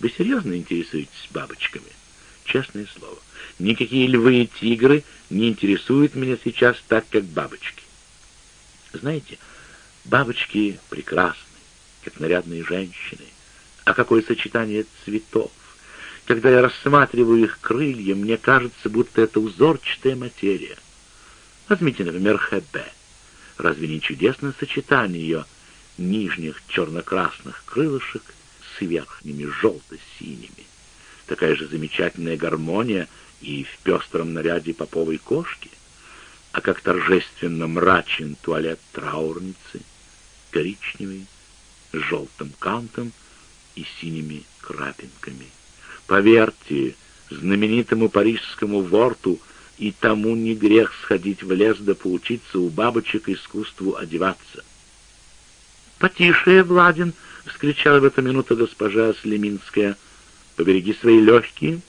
Вы серьезно интересуетесь бабочками? Честное слово, никакие львы и тигры не интересуют меня сейчас так, как бабочки. Знаете, бабочки прекрасны, как нарядные женщины. А какое сочетание цветов! Когда я рассматриваю их крылья, мне кажется, будто это узорчатая материя. Возьмите, например, ХБ. Разве не чудесное сочетание ее нижних черно-красных крылышек с верхними желто-синими? Такая же замечательная гармония и в пестром наряде поповой кошки. А как торжественно мрачен туалет траурницы, коричневый, с желтым кантом и синими крапинками. Поверьте, знаменитому парижскому ворту и тому не грех сходить в лес да поучиться у бабочек искусству одеваться. «Потише, Владин!» — вскричала в эту минуту госпожа Слеминская. «Побереги свои легкие».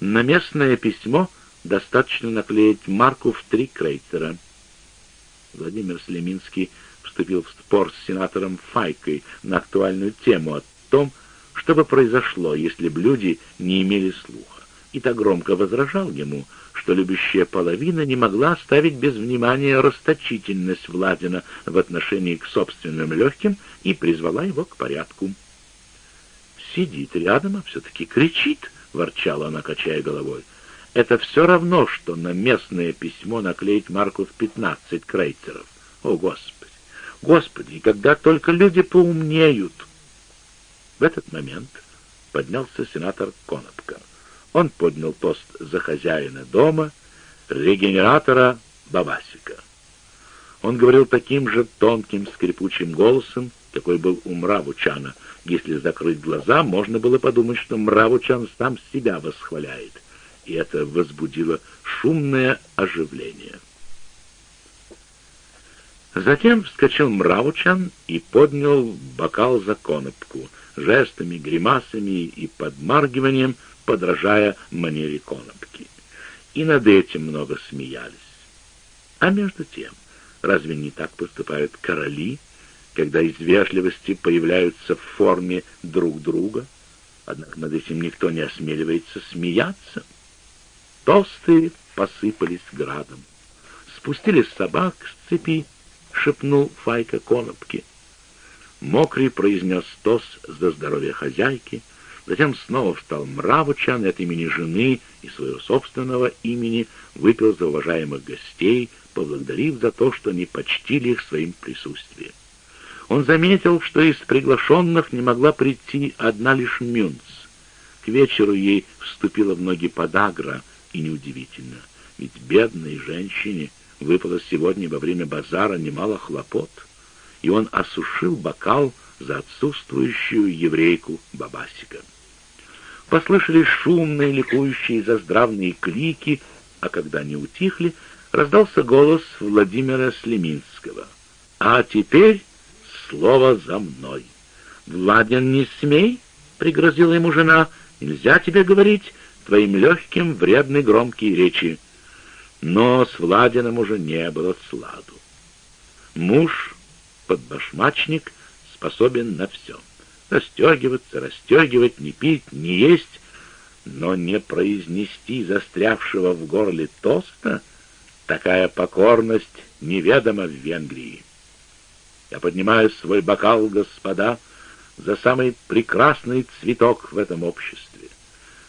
На местное письмо достаточно наклеить марку в три крейцера. Владимир Слеминский вступил в спор с сенатором Файкой на актуальную тему о том, что бы произошло, если бы люди не имели слуха, и так громко возражал ему, что любящая половина не могла оставить без внимания расточительность Владина в отношении к собственным легким и призвала его к порядку. «Сидит рядом, а все-таки кричит», — ворчала она, качая головой. «Это все равно, что на местное письмо наклеить марку в пятнадцать крейцеров. О, Господи! Господи, когда только люди поумнеют!» В этот момент поднялся сенатор Конопка. Он поднял тост за хозяина дома, регенератора Бабасика. Он говорил таким же тонким скрипучим голосом, какой был у Мравучана. Если закрыть глаза, можно было подумать, что Мравучан сам себя восхваляет. И это возбудило шумное оживление. Затем вскочил Мравучан и поднял бокал за конопку, жестами, гримасами и подмаргиванием, подражая манере конопки. И над этим много смеялись. А между тем, разве не так поступают короли, когда из вежливости появляются в форме друг друга? Однако над этим никто не осмеливается смеяться. Толстые посыпались градом. Спустили собак с цепи, — шепнул Файка Конопки. Мокрый произнес тост за здоровье хозяйки, затем снова встал Мравучан от имени жены и своего собственного имени, выпил за уважаемых гостей, поблагодарив за то, что они почтили их своим присутствием. Он заметил, что из приглашенных не могла прийти одна лишь Мюнц. К вечеру ей вступила в ноги подагра, и неудивительно, ведь бедной женщине — выпало сегодня во время базара немало хлопот, и он осушил бокал за отсутствующую еврейку Бабасика. Послышались шумные, ликующие заздравные клики, а когда они утихли, раздался голос Владимира Слеминского. «А теперь слово за мной!» «Владин, не смей!» — пригрозила ему жена. «Нельзя тебе говорить твоим легким, вредной, громкие речи. Но с Владином уже не было сладу. Муж, подбашмачник, способен на все. Расстегиваться, расстегивать, не пить, не есть, но не произнести застрявшего в горле тоста такая покорность неведома в Венгрии. Я поднимаю свой бокал, господа, за самый прекрасный цветок в этом обществе,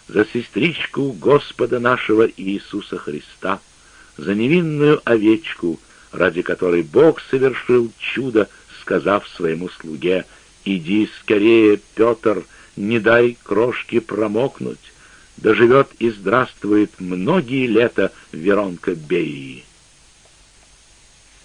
за сестричку Господа нашего Иисуса Христа — за невинную овечку, ради которой Бог совершил чудо, сказав своему слуге, «Иди скорее, Петр, не дай крошке промокнуть, да живет и здравствует многие лета Веронка Беи».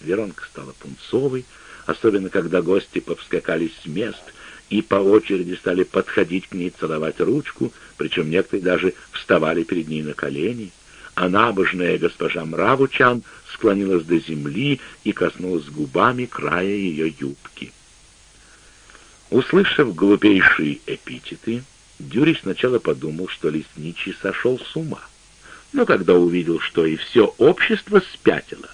Веронка стала пунцовой, особенно когда гости повскакали с мест и по очереди стали подходить к ней целовать ручку, причем некоторые даже вставали перед ней на колени а набожная госпожа Мравучан склонилась до земли и коснулась губами края ее юбки. Услышав глупейшие эпитеты, Дюрий сначала подумал, что лесничий сошел с ума. Но когда увидел, что и все общество спятило,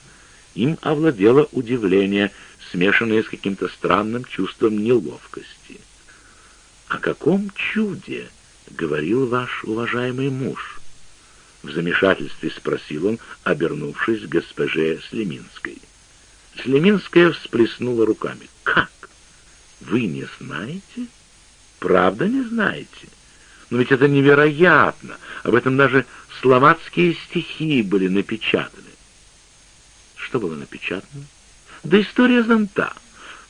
им овладело удивление, смешанное с каким-то странным чувством неловкости. О каком чуде говорил ваш уважаемый муж? В замешательстве спросил он, обернувшись к госпоже Слеминской. Слеминская всплеснула руками. «Как? Вы не знаете? Правда не знаете? Но ведь это невероятно! Об этом даже словацкие стихи были напечатаны. Что было напечатано? Да история зонта.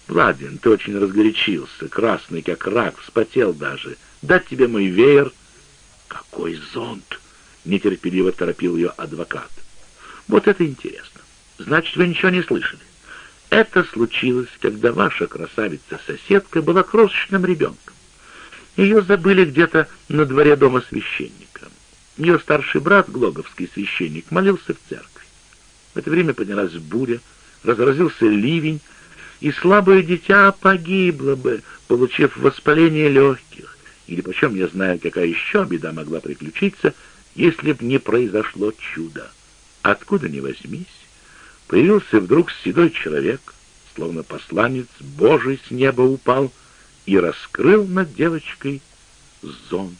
Владин, ты очень разгорячился, красный как рак, вспотел даже. Дать тебе мой веер. Какой зонт? Нетерпеливо торопил ее адвокат. Вот это интересно. Значит, вы ничего не слышали. Это случилось, когда ваша красавица-соседка была крошечным ребенком. Ее забыли где-то на дворе дома священника. Ее старший брат, глоговский священник, молился в церкви. В это время поднялась буря, разразился ливень, и слабое дитя погибло бы, получив воспаление легких, или почем я знаю, какая еще беда могла приключиться, если б не произошло чудо. Откуда ни возьмись, появился вдруг седой человек, словно посланец Божий с неба упал и раскрыл над девочкой зонт.